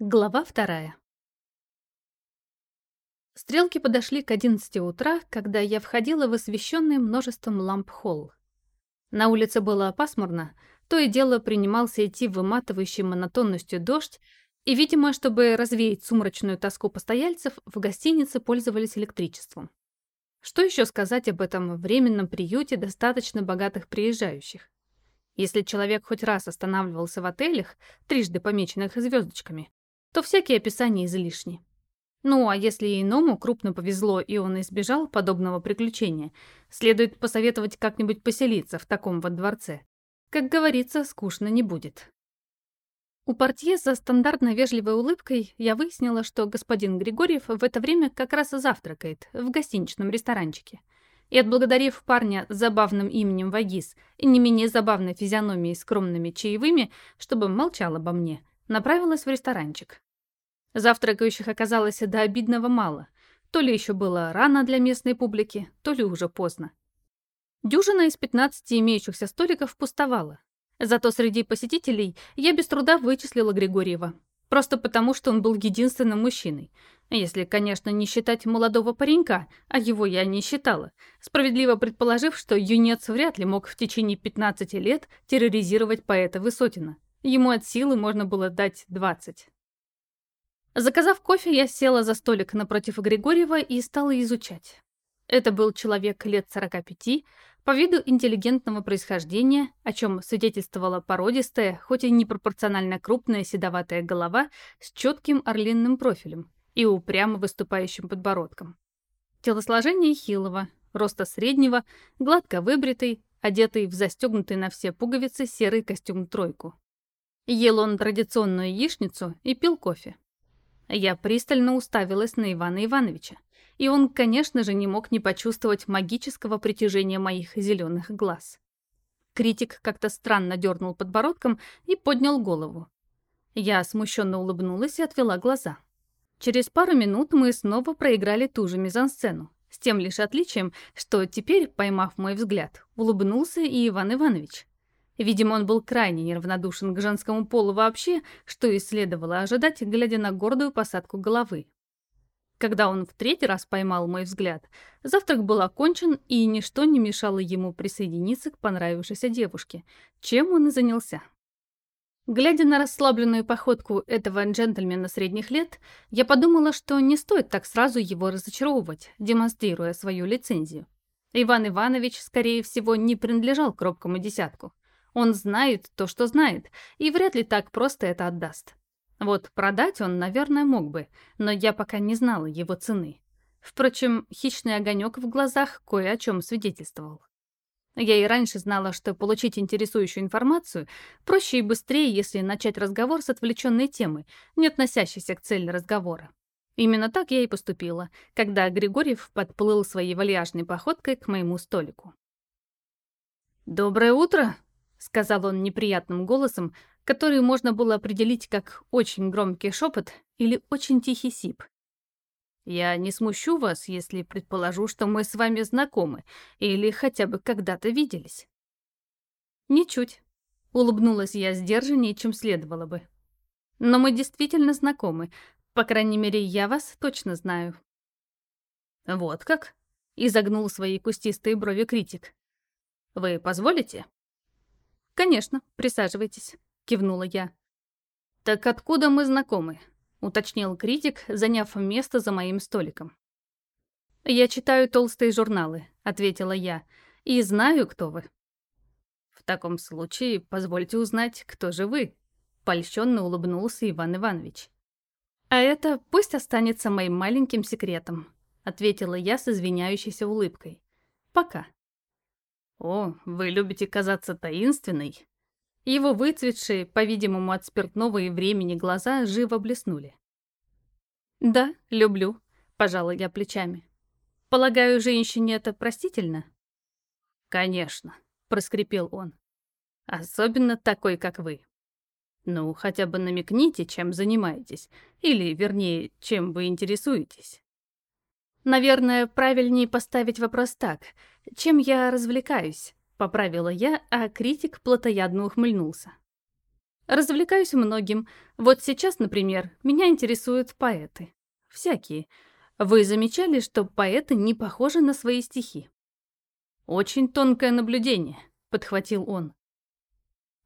Глава вторая. Стрелки подошли к 11 утра, когда я входила в освещенный множеством ламп холл. На улице было пасмурно, то и дело принимался идти выматывающей монотонностью дождь, и, видимо, чтобы развеять сумрачную тоску постояльцев, в гостинице пользовались электричеством. Что еще сказать об этом временном приюте достаточно богатых приезжающих? Если человек хоть раз останавливался в отелях, трижды помеченных звездочками, то всякие описания излишни. Ну, а если иному крупно повезло, и он избежал подобного приключения, следует посоветовать как-нибудь поселиться в таком вот дворце. Как говорится, скучно не будет. У портье за стандартно вежливой улыбкой я выяснила, что господин Григорьев в это время как раз завтракает в гостиничном ресторанчике. И отблагодарив парня забавным именем Вагис и не менее забавной физиономией скромными чаевыми, чтобы молчал обо мне, направилась в ресторанчик. Завтракающих оказалось до обидного мало. То ли еще было рано для местной публики, то ли уже поздно. Дюжина из 15 имеющихся столиков пустовала. Зато среди посетителей я без труда вычислила Григорьева. Просто потому, что он был единственным мужчиной. Если, конечно, не считать молодого паренька, а его я не считала, справедливо предположив, что юнец вряд ли мог в течение 15 лет терроризировать поэта Высотина. Ему от силы можно было дать 20. Заказав кофе, я села за столик напротив Григорьева и стала изучать. Это был человек лет 45, по виду интеллигентного происхождения, о чем свидетельствовала породистая, хоть и непропорционально крупная седоватая голова с четким орлиным профилем и упрямо выступающим подбородком. Телосложение хилого, роста среднего, гладко выбритый, одетый в застегнутый на все пуговицы серый костюм-тройку. Ел он традиционную яичницу и пил кофе. Я пристально уставилась на Ивана Ивановича, и он, конечно же, не мог не почувствовать магического притяжения моих зеленых глаз. Критик как-то странно дернул подбородком и поднял голову. Я смущенно улыбнулась и отвела глаза. Через пару минут мы снова проиграли ту же мизансцену, с тем лишь отличием, что теперь, поймав мой взгляд, улыбнулся и Иван Иванович. Видимо, он был крайне неравнодушен к женскому полу вообще, что и следовало ожидать, глядя на гордую посадку головы. Когда он в третий раз поймал мой взгляд, завтрак был окончен, и ничто не мешало ему присоединиться к понравившейся девушке, чем он и занялся. Глядя на расслабленную походку этого джентльмена средних лет, я подумала, что не стоит так сразу его разочаровывать, демонстрируя свою лицензию. Иван Иванович, скорее всего, не принадлежал к робкому десятку. Он знает то, что знает, и вряд ли так просто это отдаст. Вот продать он, наверное, мог бы, но я пока не знала его цены. Впрочем, хищный огонек в глазах кое о чем свидетельствовал. Я и раньше знала, что получить интересующую информацию проще и быстрее, если начать разговор с отвлеченной темы, не относящейся к цели разговора. Именно так я и поступила, когда Григорьев подплыл своей вальяжной походкой к моему столику. «Доброе утро!» Сказал он неприятным голосом, который можно было определить как очень громкий шепот или очень тихий сип. «Я не смущу вас, если предположу, что мы с вами знакомы или хотя бы когда-то виделись». «Ничуть», — улыбнулась я сдержаннее, чем следовало бы. «Но мы действительно знакомы, по крайней мере, я вас точно знаю». «Вот как?» — изогнул свои кустистые брови критик. «Вы позволите?» «Конечно, присаживайтесь», — кивнула я. «Так откуда мы знакомы?» — уточнил критик, заняв место за моим столиком. «Я читаю толстые журналы», — ответила я, — «и знаю, кто вы». «В таком случае позвольте узнать, кто же вы», — польщенно улыбнулся Иван Иванович. «А это пусть останется моим маленьким секретом», — ответила я с извиняющейся улыбкой. «Пока». «О, вы любите казаться таинственной?» Его выцветшие, по-видимому, от спиртного и времени глаза живо блеснули. «Да, люблю», — пожала я плечами. «Полагаю, женщине это простительно?» «Конечно», — проскрипел он. «Особенно такой, как вы. Ну, хотя бы намекните, чем занимаетесь, или, вернее, чем вы интересуетесь». «Наверное, правильнее поставить вопрос так. Чем я развлекаюсь?» — поправила я, а критик плотоядно ухмыльнулся. Развлекаюсь многим. Вот сейчас, например, меня интересуют поэты. Всякие. Вы замечали, что поэты не похожи на свои стихи? Очень тонкое наблюдение, подхватил он.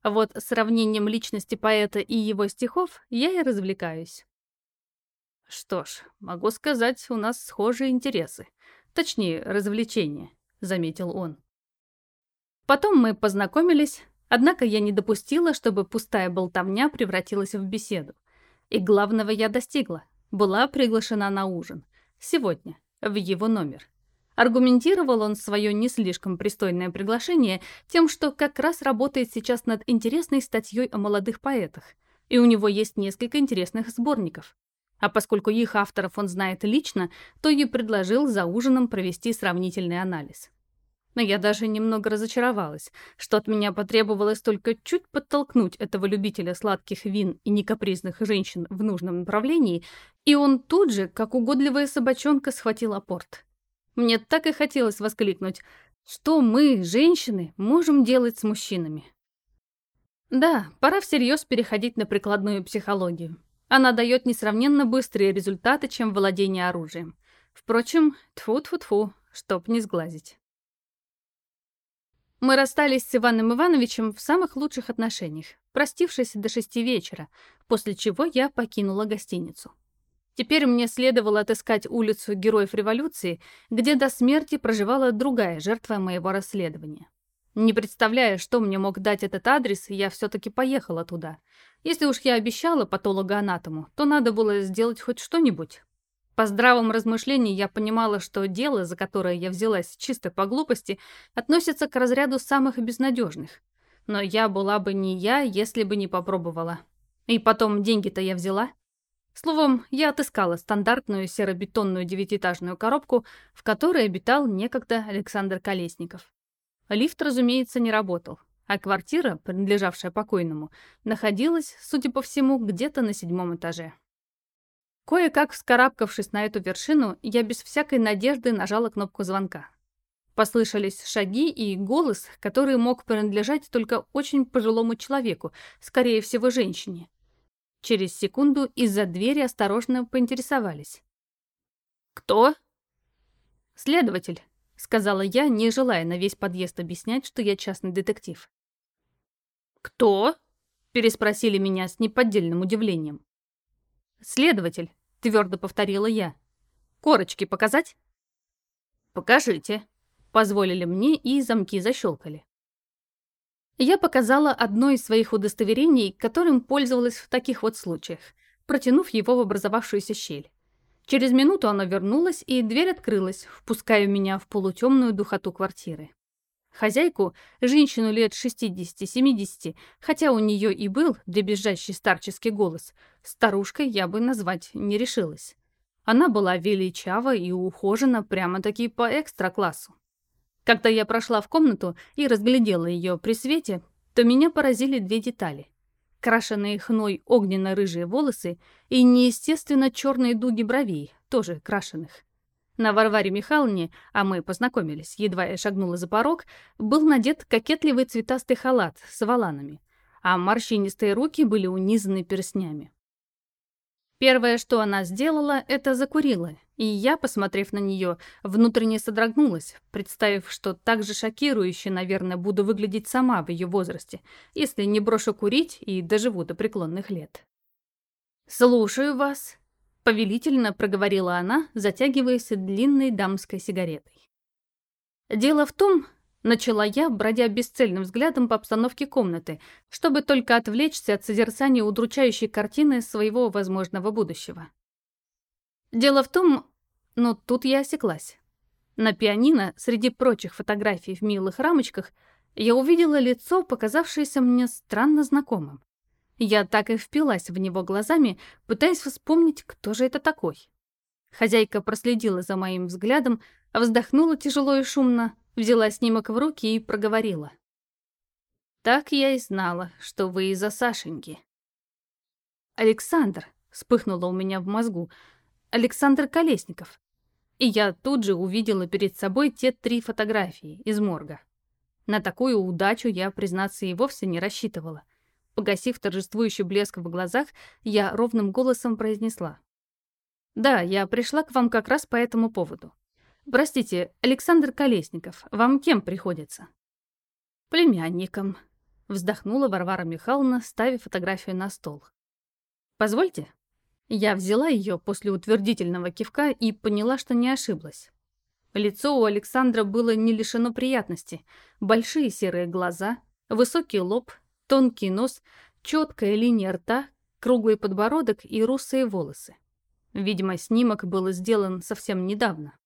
Вот сравнением личности поэта и его стихов я и развлекаюсь. Что ж, могу сказать, у нас схожие интересы. Точнее, развлечения, заметил он. Потом мы познакомились, однако я не допустила, чтобы пустая болтовня превратилась в беседу. И главного я достигла. Была приглашена на ужин. Сегодня, в его номер. Аргументировал он свое не слишком пристойное приглашение тем, что как раз работает сейчас над интересной статьей о молодых поэтах, и у него есть несколько интересных сборников. А поскольку их авторов он знает лично, то и предложил за ужином провести сравнительный анализ. Но я даже немного разочаровалась, что от меня потребовалось только чуть подтолкнуть этого любителя сладких вин и некапризных женщин в нужном направлении, и он тут же, как угодливая собачонка, схватил апорт. Мне так и хотелось воскликнуть, что мы, женщины, можем делать с мужчинами. Да, пора всерьез переходить на прикладную психологию. Она дает несравненно быстрые результаты, чем владение оружием. Впрочем, тфу-тфу-тфу, чтоб не сглазить. Мы расстались с Иваном Ивановичем в самых лучших отношениях, простившись до шести вечера, после чего я покинула гостиницу. Теперь мне следовало отыскать улицу Героев Революции, где до смерти проживала другая жертва моего расследования. Не представляя, что мне мог дать этот адрес, я все-таки поехала туда. Если уж я обещала патологоанатому, то надо было сделать хоть что-нибудь. По здравом размышлении я понимала, что дело, за которое я взялась чисто по глупости, относится к разряду самых безнадежных. Но я была бы не я, если бы не попробовала. И потом деньги-то я взяла. Словом, я отыскала стандартную серобетонную девятиэтажную коробку, в которой обитал некогда Александр Колесников. Лифт, разумеется, не работал, а квартира, принадлежавшая покойному, находилась, судя по всему, где-то на седьмом этаже. Кое-как вскарабкавшись на эту вершину, я без всякой надежды нажала кнопку звонка. Послышались шаги и голос, который мог принадлежать только очень пожилому человеку, скорее всего, женщине. Через секунду из-за двери осторожно поинтересовались. «Кто?» «Следователь», — сказала я, не желая на весь подъезд объяснять, что я частный детектив. «Кто?» — переспросили меня с неподдельным удивлением. «Следователь», — твердо повторила я. «Корочки показать?» «Покажите», — позволили мне, и замки защелкали. Я показала одно из своих удостоверений, которым пользовалась в таких вот случаях, протянув его в образовавшуюся щель. Через минуту оно вернулось, и дверь открылась, впуская меня в полутемную духоту квартиры. Хозяйку, женщину лет 60-70, хотя у нее и был дребезжащий старческий голос, старушкой я бы назвать не решилась. Она была величава и ухожена прямо-таки по экстра-классу. Когда я прошла в комнату и разглядела ее при свете, то меня поразили две детали. Крашеные хной огненно-рыжие волосы и неестественно черные дуги бровей, тоже крашеных. На Варваре Михайловне, а мы познакомились, едва я шагнула за порог, был надет кокетливый цветастый халат с воланами, а морщинистые руки были унизаны перстнями. Первое, что она сделала, это закурила, и я, посмотрев на нее, внутренне содрогнулась, представив, что так же шокирующе, наверное, буду выглядеть сама в ее возрасте, если не брошу курить и доживу до преклонных лет. «Слушаю вас», — повелительно проговорила она, затягиваясь длинной дамской сигаретой. «Дело в том, Начала я, бродя бесцельным взглядом по обстановке комнаты, чтобы только отвлечься от созерцания удручающей картины своего возможного будущего. Дело в том, но ну, тут я осеклась. На пианино, среди прочих фотографий в милых рамочках, я увидела лицо, показавшееся мне странно знакомым. Я так и впилась в него глазами, пытаясь вспомнить, кто же это такой. Хозяйка проследила за моим взглядом, вздохнула тяжело и шумно, взяла снимок в руки и проговорила. «Так я и знала, что вы из-за Сашеньки». «Александр», — вспыхнуло у меня в мозгу, «Александр Колесников». И я тут же увидела перед собой те три фотографии из морга. На такую удачу я, признаться, и вовсе не рассчитывала. Погасив торжествующий блеск в глазах, я ровным голосом произнесла. «Да, я пришла к вам как раз по этому поводу. Простите, Александр Колесников, вам кем приходится?» «Племянником», — вздохнула Варвара Михайловна, ставя фотографию на стол. «Позвольте». Я взяла ее после утвердительного кивка и поняла, что не ошиблась. Лицо у Александра было не лишено приятности. Большие серые глаза, высокий лоб, тонкий нос, четкая линия рта, круглый подбородок и русые волосы. Видимо, снимок был сделан совсем недавно.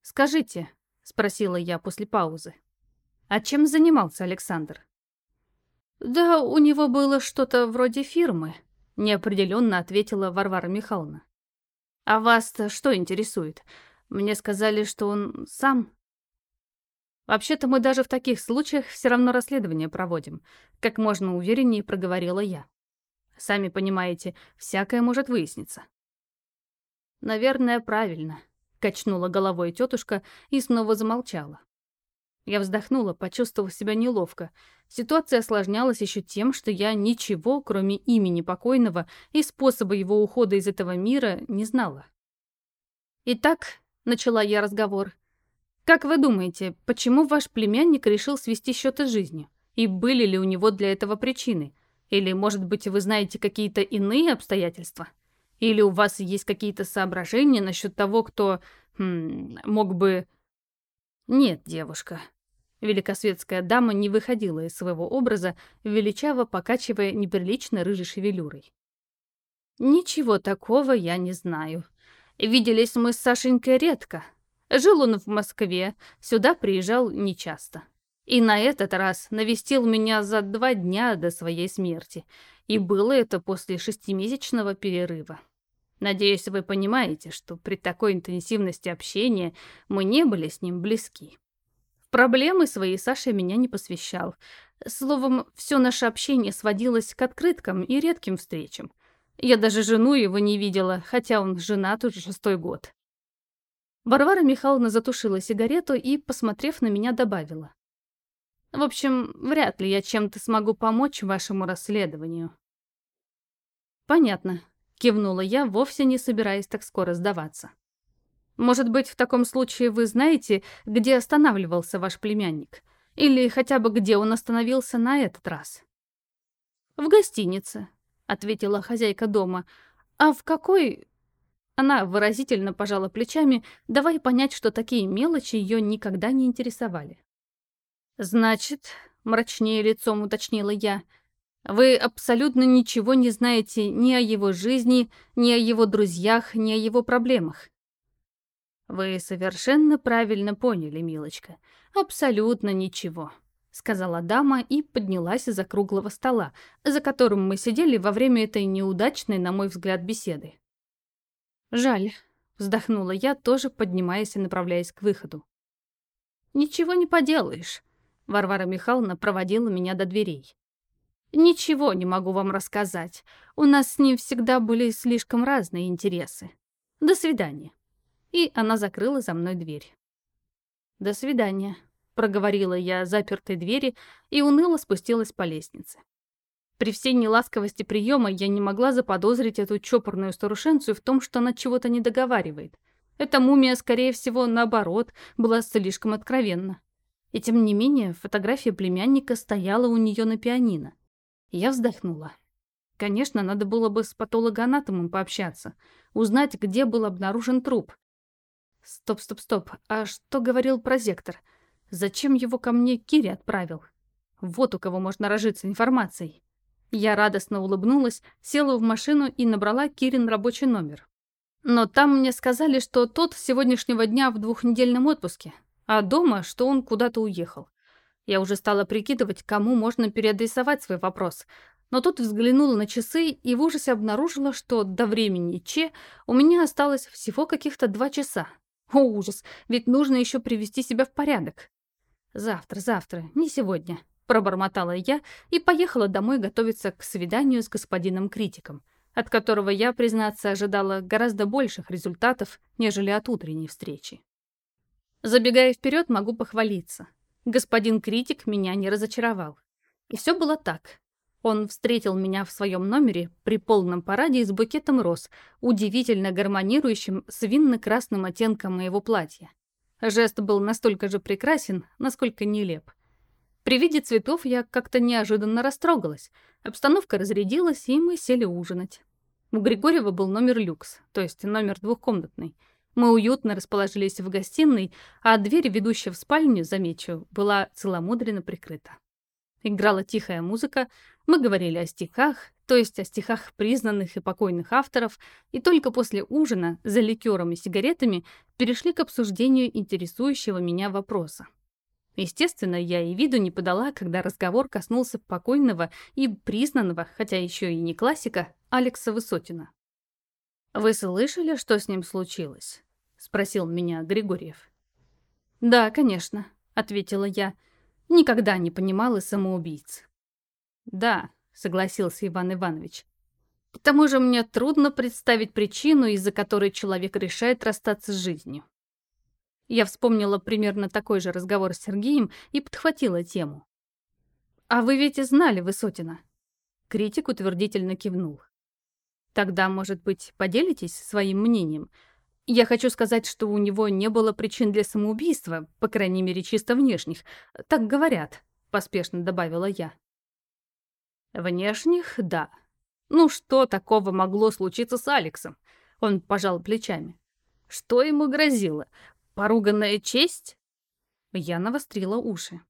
«Скажите», — спросила я после паузы, — «а чем занимался Александр?» «Да у него было что-то вроде фирмы», — неопределенно ответила Варвара Михайловна. «А вас-то что интересует? Мне сказали, что он сам...» «Вообще-то мы даже в таких случаях все равно расследование проводим», — как можно увереннее проговорила я. «Сами понимаете, всякое может выясниться». «Наверное, правильно», — качнула головой тетушка и снова замолчала. Я вздохнула, почувствовав себя неловко. Ситуация осложнялась еще тем, что я ничего, кроме имени покойного и способа его ухода из этого мира, не знала. «Итак», — начала я разговор, — «как вы думаете, почему ваш племянник решил свести счеты с жизнью? И были ли у него для этого причины? Или, может быть, вы знаете какие-то иные обстоятельства? Или у вас есть какие-то соображения насчет того, кто хм, мог бы...» «Нет, девушка». Великосветская дама не выходила из своего образа, величаво покачивая неприлично рыжей шевелюрой. «Ничего такого я не знаю. Виделись мы с Сашенькой редко. Жил он в Москве, сюда приезжал нечасто. И на этот раз навестил меня за два дня до своей смерти. И было это после шестимесячного перерыва. Надеюсь, вы понимаете, что при такой интенсивности общения мы не были с ним близки. Проблемы свои Саша меня не посвящал. Словом, все наше общение сводилось к открыткам и редким встречам. Я даже жену его не видела, хотя он женат уже шестой год. Варвара Михайловна затушила сигарету и, посмотрев на меня, добавила. В общем, вряд ли я чем-то смогу помочь вашему расследованию. Понятно, Кивнула я, вовсе не собираясь так скоро сдаваться. Может быть, в таком случае вы знаете, где останавливался ваш племянник? Или хотя бы где он остановился на этот раз? В гостинице, ответила хозяйка дома. А в какой... Она выразительно пожала плечами, давая понять, что такие мелочи ее никогда не интересовали. «Значит», — мрачнее лицом уточнила я, — вы абсолютно ничего не знаете ни о его жизни, ни о его друзьях, ни о его проблемах. Вы совершенно правильно поняли, милочка. Абсолютно ничего, сказала дама и поднялась из-за круглого стола, за которым мы сидели во время этой неудачной, на мой взгляд, беседы. Жаль, вздохнула я, тоже поднимаясь и направляясь к выходу. Ничего не поделаешь. Варвара Михайловна проводила меня до дверей. Ничего не могу вам рассказать. У нас с ним всегда были слишком разные интересы. До свидания. И она закрыла за мной дверь. До свидания, проговорила я запертой двери и уныло спустилась по лестнице. При всей неласковости приема я не могла заподозрить эту чопорную старушенцию в том, что она чего-то не договаривает. Эта мумия, скорее всего, наоборот, была слишком откровенна. И тем не менее, фотография племянника стояла у нее на пианино. Я вздохнула. Конечно, надо было бы с патологоанатомом пообщаться, узнать, где был обнаружен труп. Стоп, стоп, стоп. А что говорил прозектор? Зачем его ко мне Кири отправил? Вот у кого можно разжиться информацией. Я радостно улыбнулась, села в машину и набрала Кирин рабочий номер. Но там мне сказали, что тот с сегодняшнего дня в двухнедельном отпуске, а дома, что он куда-то уехал. Я уже стала прикидывать, кому можно переадресовать свой вопрос, но тут взглянула на часы и в ужасе обнаружила, что до времени Че у меня осталось всего каких-то два часа. О, ужас, ведь нужно еще привести себя в порядок. Завтра, завтра, не сегодня, пробормотала я и поехала домой готовиться к свиданию с господином критиком, от которого я, признаться, ожидала гораздо больших результатов, нежели от утренней встречи. Забегая вперед, могу похвалиться. Господин критик меня не разочаровал. И все было так. Он встретил меня в своем номере при полном параде с букетом роз, удивительно гармонирующим с винно-красным оттенком моего платья. Жест был настолько же прекрасен, насколько нелеп. При виде цветов я как-то неожиданно растрогалась. Обстановка разрядилась, и мы сели ужинать. У Григорьева был номер люкс, то есть номер двухкомнатный. Мы уютно расположились в гостиной, а дверь, ведущая в спальню, замечу, была целомудренно прикрыта. Играла тихая музыка, мы говорили о стихах, то есть о стихах признанных и покойных авторов, и только после ужина, за ликером и сигаретами, перешли к обсуждению интересующего меня вопроса. Естественно, я и виду не подала, когда разговор коснулся покойного и признанного, хотя еще и не классика, Алекса Высотина. «Вы слышали, что с ним случилось?» — спросил меня Григорьев. «Да, конечно», — ответила я, — Никогда не понимал и самоубийц. Да, согласился Иван Иванович. К тому же мне трудно представить причину, из-за которой человек решает расстаться с жизнью. Я вспомнила примерно такой же разговор с Сергеем и подхватила тему. «А вы ведь и знали Высотина?» Критик утвердительно кивнул. «Тогда, может быть, поделитесь своим мнением? Я хочу сказать, что у него не было причин для самоубийства, по крайней мере, чисто внешних. Так говорят, поспешно добавила я. Внешних, да. Ну что такого могло случиться с Алексом? Он пожал плечами. Что ему грозило? Поруганная честь? Я навострила уши.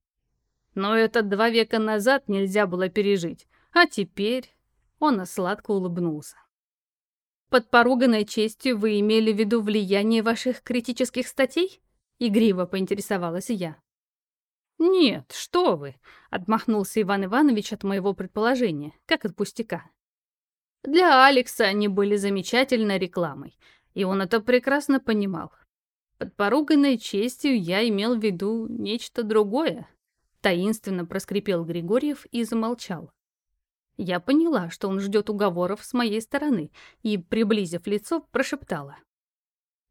Но это два века назад нельзя было пережить. А теперь... Он сладко улыбнулся. Под поруганной честью вы имели в виду влияние ваших критических статей? Игриво поинтересовалась я. «Нет, что вы!» — отмахнулся Иван Иванович от моего предположения, как от пустяка. Для Алекса они были замечательной рекламой, и он это прекрасно понимал. Под поруганной честью я имел в виду нечто другое. Таинственно проскрипел Григорьев и замолчал. Я поняла, что он ждет уговоров с моей стороны, и, приблизив лицо, прошептала.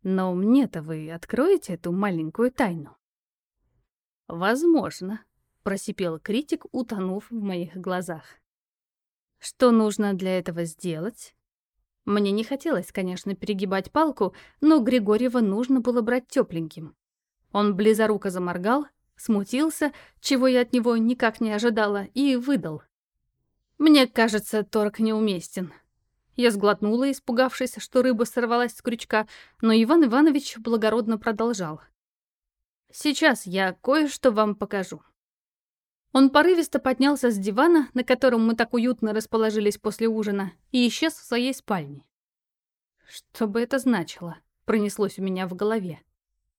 «Но мне-то вы откроете эту маленькую тайну?» «Возможно», — просипел критик, утонув в моих глазах. «Что нужно для этого сделать?» Мне не хотелось, конечно, перегибать палку, но Григорьева нужно было брать тепленьким. Он близоруко заморгал, смутился, чего я от него никак не ожидала, и выдал. Мне кажется, торг неуместен. Я сглотнула, испугавшись, что рыба сорвалась с крючка, но Иван Иванович благородно продолжал. «Сейчас я кое-что вам покажу». Он порывисто поднялся с дивана, на котором мы так уютно расположились после ужина, и исчез в своей спальне. Что бы это значило? Пронеслось у меня в голове.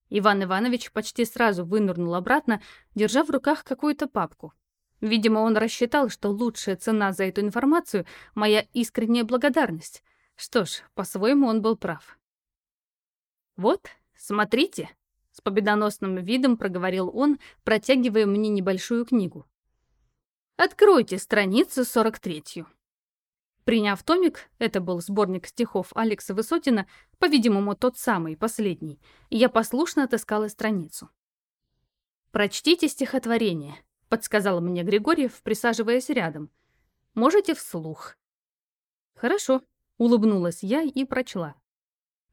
Иван Иванович почти сразу вынырнул обратно, держа в руках какую-то папку. Видимо, он рассчитал, что лучшая цена за эту информацию — моя искренняя благодарность. Что ж, по-своему он был прав. «Вот, смотрите», — с победоносным видом проговорил он, протягивая мне небольшую книгу. «Откройте страницу 43-ю». Приняв томик, это был сборник стихов Алекса Высотина, по-видимому, тот самый, последний, я послушно отыскала страницу. «Прочтите стихотворение», подсказал мне Григорьев, присаживаясь рядом. Можете вслух. Хорошо, улыбнулась я и прочла.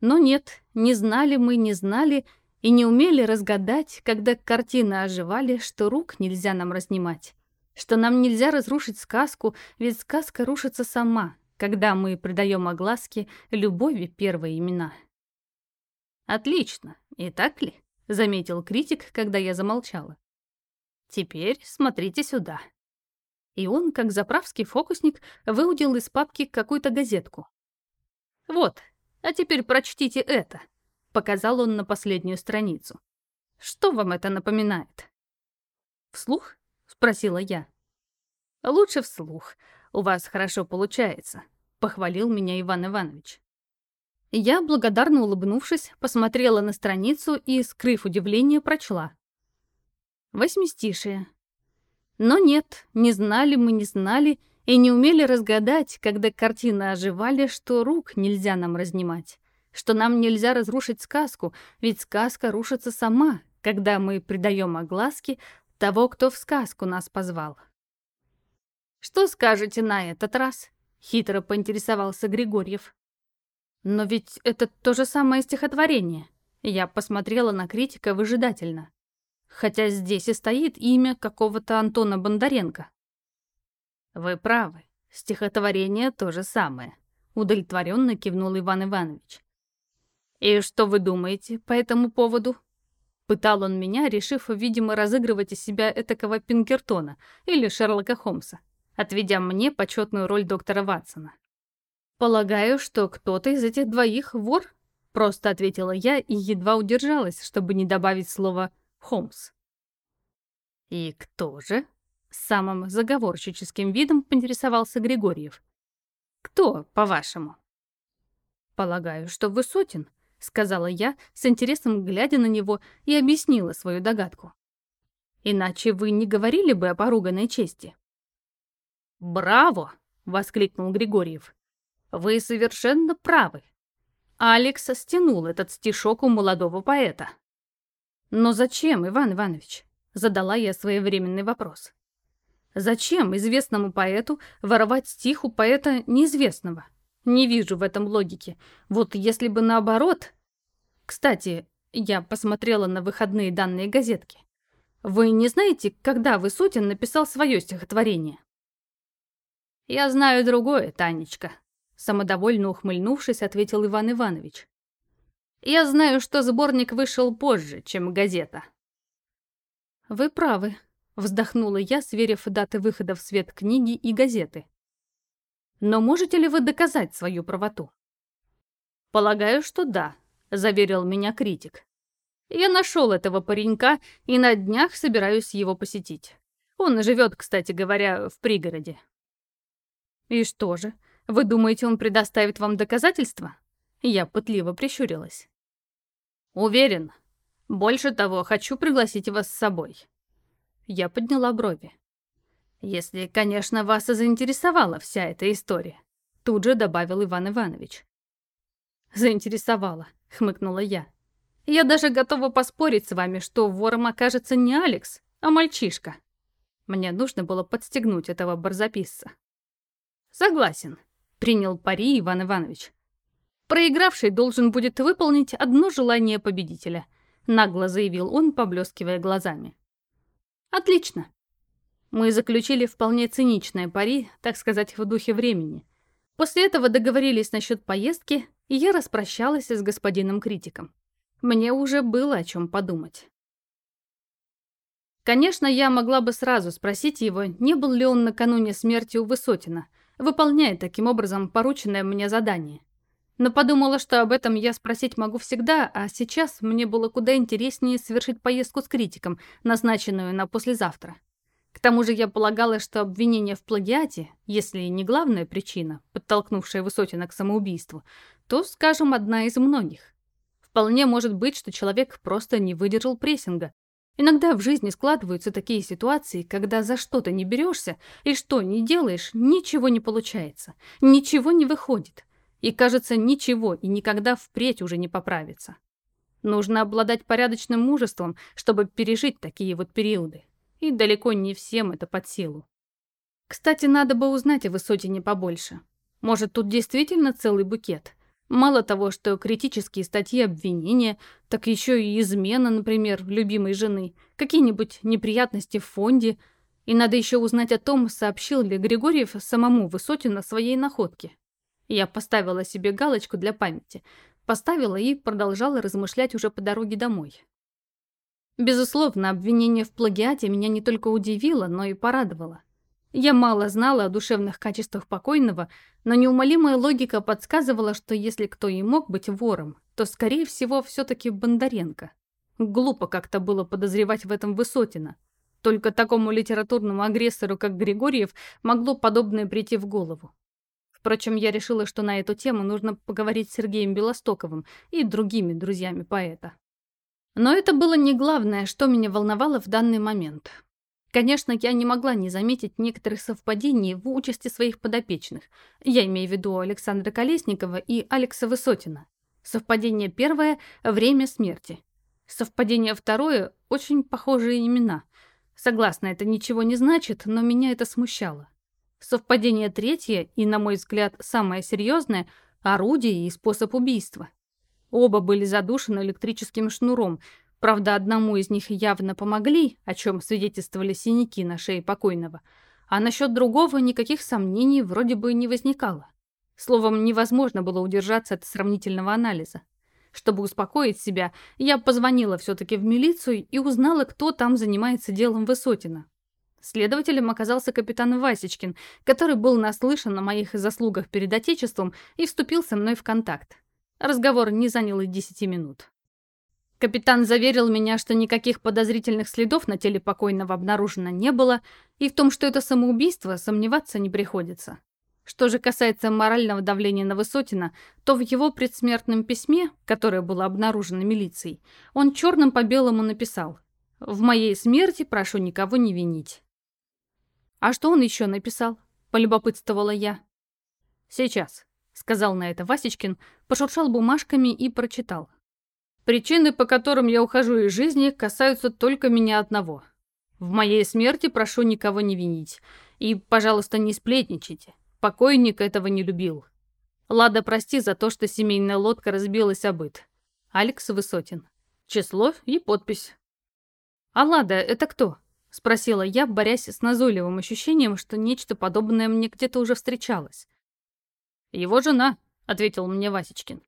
Но нет, не знали мы, не знали и не умели разгадать, когда картины оживали, что рук нельзя нам разнимать, что нам нельзя разрушить сказку, ведь сказка рушится сама, когда мы придаем огласке любови первые имена. Отлично, и так ли? заметил критик, когда я замолчала. Теперь смотрите сюда». И он, как заправский фокусник, выудил из папки какую-то газетку. «Вот, а теперь прочтите это», — показал он на последнюю страницу. «Что вам это напоминает?» «Вслух?» — спросила я. «Лучше вслух. У вас хорошо получается», — похвалил меня Иван Иванович. Я, благодарно улыбнувшись, посмотрела на страницу и, скрыв удивление, прочла. Восьмистишие. Но нет, не знали мы, не знали и не умели разгадать, когда картины оживали, что рук нельзя нам разнимать, что нам нельзя разрушить сказку, ведь сказка рушится сама, когда мы придаем огласке того, кто в сказку нас позвал. «Что скажете на этот раз?» — хитро поинтересовался Григорьев. «Но ведь это то же самое стихотворение». Я посмотрела на критика выжидательно. Хотя здесь и стоит имя какого-то Антона Бондаренко. «Вы правы, стихотворение то же самое», — удовлетворенно кивнул Иван Иванович. «И что вы думаете по этому поводу?» Пытал он меня, решив, видимо, разыгрывать из себя этакого Пинкертона или Шерлока Холмса, отведя мне почетную роль доктора Ватсона. «Полагаю, что кто-то из этих двоих вор?» Просто ответила я и едва удержалась, чтобы не добавить слово «Холмс». «И кто же?» С самым заговорщическим видом поинтересовался Григорьев. «Кто, по-вашему?» «Полагаю, что Высотин», — сказала я, с интересом глядя на него и объяснила свою догадку. «Иначе вы не говорили бы о поруганной чести». «Браво!» — воскликнул Григорьев. «Вы совершенно правы. Алекс стянул этот стишок у молодого поэта». «Но зачем, Иван Иванович?» — задала я своевременный вопрос. «Зачем известному поэту воровать стих у поэта неизвестного?» Не вижу в этом логики. Вот если бы наоборот... Кстати, я посмотрела на выходные данные газетки. Вы не знаете, когда Высотин написал свое стихотворение? Я знаю другое, Танечка. Самодовольно ухмыльнувшись, ответил Иван Иванович. Я знаю, что сборник вышел позже, чем газета. Вы правы, вздохнула я, сверив даты выхода в свет книги и газеты. Но можете ли вы доказать свою правоту? Полагаю, что да, заверил меня критик. Я нашел этого паренька и на днях собираюсь его посетить. Он живет, кстати говоря, в пригороде. И что же, вы думаете, он предоставит вам доказательства? Я пытливо прищурилась. Уверен. Больше того, хочу пригласить вас с собой. Я подняла брови. Если, конечно, вас заинтересовала вся эта история, тут же добавил Иван Иванович. Заинтересовала, хмыкнула я. Я даже готова поспорить с вами, что вором окажется не Алекс, а мальчишка. Мне нужно было подстегнуть этого барзаписца. Согласен, принял пари Иван Иванович. Проигравший должен будет выполнить одно желание победителя, нагло заявил он, поблескивая глазами. Отлично, мы заключили вполне циничное пари, так сказать, в духе времени. После этого договорились насчет поездки, и я распрощалась с господином критиком. Мне уже было о чем подумать. Конечно, я могла бы сразу спросить его, не был ли он накануне смерти у Высотина, выполняя таким образом порученное мне задание. Но подумала, что об этом я спросить могу всегда, а сейчас мне было куда интереснее совершить поездку с критиком, назначенную на послезавтра. К тому же я полагала, что обвинение в плагиате, если не главная причина, подтолкнувшая Высотина к самоубийству, то, скажем, одна из многих. Вполне может быть, что человек просто не выдержал прессинга. Иногда в жизни складываются такие ситуации, когда за что-то не берешься и что не делаешь, ничего не получается, ничего не выходит. И кажется, ничего и никогда впредь уже не поправится. Нужно обладать порядочным мужеством, чтобы пережить такие вот периоды и далеко не всем это под силу. Кстати, надо бы узнать о Высотине побольше. Может, тут действительно целый букет? Мало того, что критические статьи обвинения, так еще и измена, например, любимой жены, какие-нибудь неприятности в фонде. И надо еще узнать о том, сообщил ли Григорьев самому Высотину своей находке. Я поставила себе галочку для памяти. Поставила и продолжала размышлять уже по дороге домой. Безусловно, обвинение в плагиате меня не только удивило, но и порадовало. Я мало знала о душевных качествах покойного, но неумолимая логика подсказывала, что если кто и мог быть вором, то, скорее всего, все-таки Бондаренко. Глупо как-то было подозревать в этом Высотина. Только такому литературному агрессору, как Григорьев, могло подобное прийти в голову. Впрочем, я решила, что на эту тему нужно поговорить с Сергеем Белостоковым и другими друзьями поэта. Но это было не главное, что меня волновало в данный момент. Конечно, я не могла не заметить некоторых совпадений в участи своих подопечных. Я имею в виду Александра Колесникова и Алекса Высотина. Совпадение первое – время смерти. Совпадение второе – очень похожие имена. Согласна, это ничего не значит, но меня это смущало. Совпадение третье и, на мой взгляд, самое серьезное – орудие и способ убийства. Оба были задушены электрическим шнуром, правда, одному из них явно помогли, о чем свидетельствовали синяки на шее покойного, а насчет другого никаких сомнений вроде бы не возникало. Словом, невозможно было удержаться от сравнительного анализа. Чтобы успокоить себя, я позвонила все-таки в милицию и узнала, кто там занимается делом Высотина. Следователем оказался капитан Васечкин, который был наслышан о моих заслугах перед Отечеством и вступил со мной в контакт. Разговор не занял и десяти минут. Капитан заверил меня, что никаких подозрительных следов на теле покойного обнаружено не было, и в том, что это самоубийство, сомневаться не приходится. Что же касается морального давления на Высотина, то в его предсмертном письме, которое было обнаружено милицией, он черным по белому написал «В моей смерти прошу никого не винить». «А что он еще написал?» — полюбопытствовала я. «Сейчас», — сказал на это Васечкин, пошуршал бумажками и прочитал. «Причины, по которым я ухожу из жизни, касаются только меня одного. В моей смерти прошу никого не винить. И, пожалуйста, не сплетничайте. Покойник этого не любил. Лада, прости за то, что семейная лодка разбилась о быт. Алекс Высотин. Число и подпись. «А Лада, это кто?» — спросила я, борясь с назойливым ощущением, что нечто подобное мне где-то уже встречалось. «Его жена», — ответил мне Васечкин.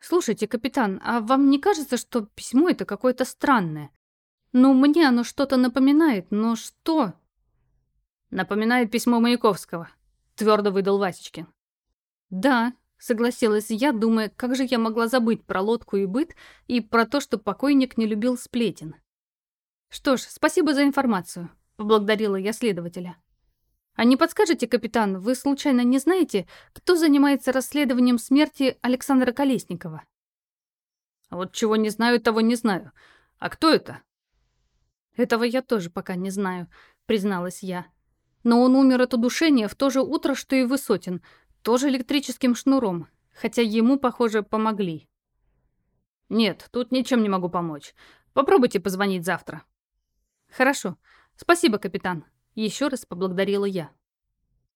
«Слушайте, капитан, а вам не кажется, что письмо это какое-то странное? Ну, мне оно что-то напоминает, но что?» «Напоминает письмо Маяковского», твердо выдал Васечкин. Да, согласилась я, думая, как же я могла забыть про лодку и быт и про то, что покойник не любил сплетен. Что ж, спасибо за информацию, поблагодарила я следователя. А не подскажете, капитан, вы случайно не знаете, кто занимается расследованием смерти Александра Колесникова? Вот чего не знаю, того не знаю. А кто это? Этого я тоже пока не знаю, призналась я. Но он умер от удушения в то же утро, что и Высотин, тоже электрическим шнуром, хотя ему, похоже, помогли. «Нет, тут ничем не могу помочь. Попробуйте позвонить завтра». «Хорошо. Спасибо, капитан». Еще раз поблагодарила я.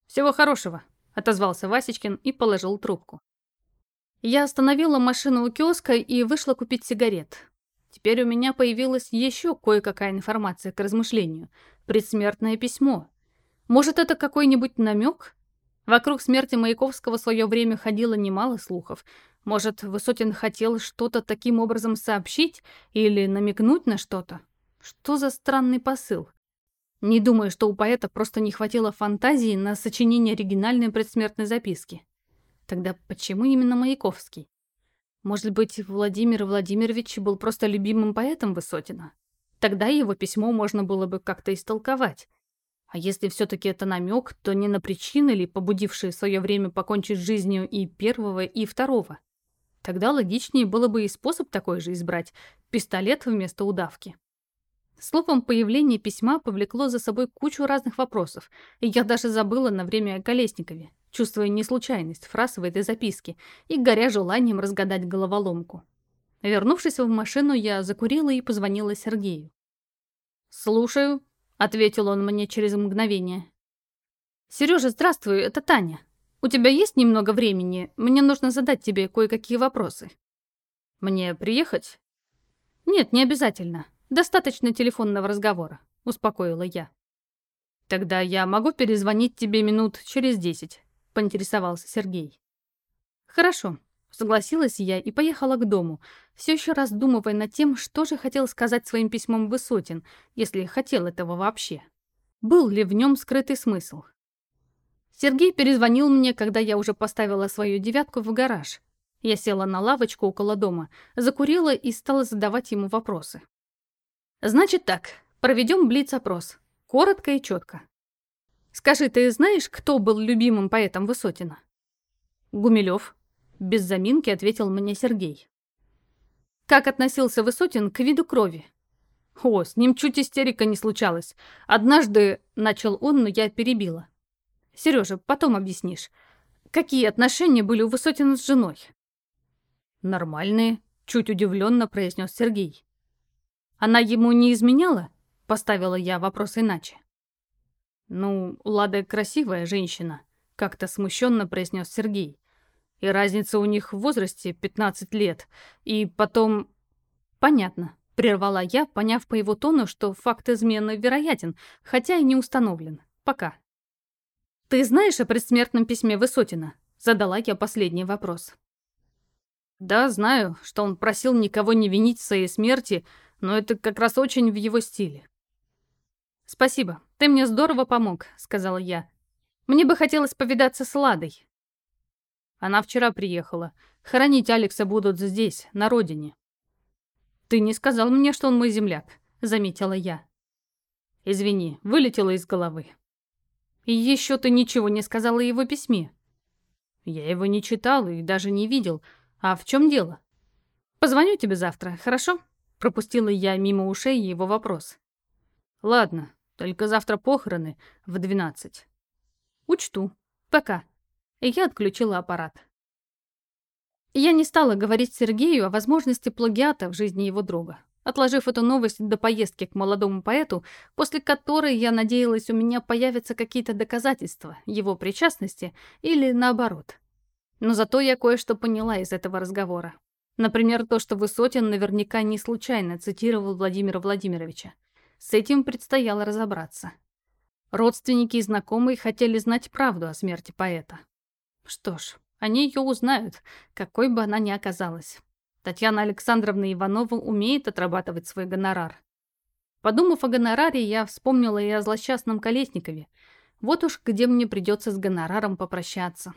«Всего хорошего», — отозвался Васечкин и положил трубку. Я остановила машину у киоска и вышла купить сигарет. Теперь у меня появилась еще кое-какая информация к размышлению. Предсмертное письмо. Может, это какой-нибудь намек? Вокруг смерти Маяковского в свое время ходило немало слухов. Может, Высотин хотел что-то таким образом сообщить или намекнуть на что-то? Что за странный посыл? Не думаю, что у поэта просто не хватило фантазии на сочинение оригинальной предсмертной записки. Тогда почему именно Маяковский? Может быть, Владимир Владимирович был просто любимым поэтом Высотина? Тогда его письмо можно было бы как-то истолковать. А если все-таки это намек, то не на причины ли, побудившие в свое время покончить жизнью и первого, и второго? Тогда логичнее было бы и способ такой же избрать – пистолет вместо удавки. Словом, появление письма повлекло за собой кучу разных вопросов, и я даже забыла на время о Колесникове, чувствуя неслучайность фраз в этой записке и горя желанием разгадать головоломку. Вернувшись в машину, я закурила и позвонила Сергею. «Слушаю», ответил он мне через мгновение. Сережа, здравствуй, это Таня. У тебя есть немного времени? Мне нужно задать тебе кое-какие вопросы. Мне приехать? Нет, не обязательно. Достаточно телефонного разговора, успокоила я. Тогда я могу перезвонить тебе минут через десять, поинтересовался Сергей. Хорошо, Согласилась я и поехала к дому, все еще раздумывая над тем, что же хотел сказать своим письмом Высотин, если хотел этого вообще. Был ли в нем скрытый смысл? Сергей перезвонил мне, когда я уже поставила свою девятку в гараж. Я села на лавочку около дома, закурила и стала задавать ему вопросы. «Значит так, проведем блиц-опрос. Коротко и четко. Скажи, ты знаешь, кто был любимым поэтом Высотина?» «Гумилев», без заминки ответил мне Сергей. Как относился Высотин к виду крови? О, с ним чуть истерика не случалась. Однажды, начал он, но я перебила. Сережа, потом объяснишь. Какие отношения были у Высотина с женой? Нормальные, чуть удивленно произнес Сергей. Она ему не изменяла? Поставила я вопрос иначе. «Ну, Лада красивая женщина», — как-то смущенно произнес Сергей. «И разница у них в возрасте 15 лет. И потом...» «Понятно», — прервала я, поняв по его тону, что факт измены вероятен, хотя и не установлен. Пока. «Ты знаешь о предсмертном письме Высотина?» — задала я последний вопрос. «Да, знаю, что он просил никого не винить в своей смерти, но это как раз очень в его стиле». «Спасибо, ты мне здорово помог», — сказала я. «Мне бы хотелось повидаться с Ладой». Она вчера приехала. Хоронить Алекса будут здесь, на родине. «Ты не сказал мне, что он мой земляк», — заметила я. «Извини, вылетело из головы». «И еще ты ничего не сказала о его письме». «Я его не читал и даже не видел», — «А в чем дело?» «Позвоню тебе завтра, хорошо?» Пропустила я мимо ушей его вопрос. «Ладно, только завтра похороны в двенадцать». «Учту. Пока». И я отключила аппарат. Я не стала говорить Сергею о возможности плагиата в жизни его друга, отложив эту новость до поездки к молодому поэту, после которой я надеялась, у меня появятся какие-то доказательства его причастности или наоборот. Но зато я кое-что поняла из этого разговора. Например, то, что Высотин наверняка не случайно цитировал Владимира Владимировича. С этим предстояло разобраться. Родственники и знакомые хотели знать правду о смерти поэта. Что ж, они ее узнают, какой бы она ни оказалась. Татьяна Александровна Иванова умеет отрабатывать свой гонорар. Подумав о гонораре, я вспомнила и о злосчастном Колесникове. Вот уж где мне придется с гонораром попрощаться.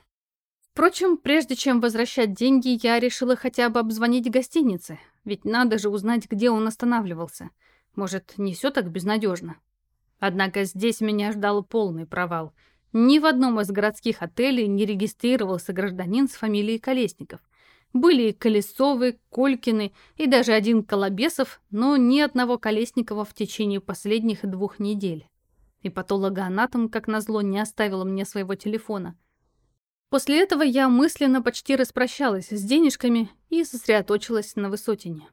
Впрочем, прежде чем возвращать деньги, я решила хотя бы обзвонить гостиницы, ведь надо же узнать, где он останавливался. Может, не все так безнадежно. Однако здесь меня ждал полный провал. Ни в одном из городских отелей не регистрировался гражданин с фамилией Колесников. Были и Колесовы, Колькины и даже один Колобесов, но ни одного Колесникова в течение последних двух недель. И патологоанатом, как назло, не оставила мне своего телефона. После этого я мысленно почти распрощалась с денежками и сосредоточилась на высотине.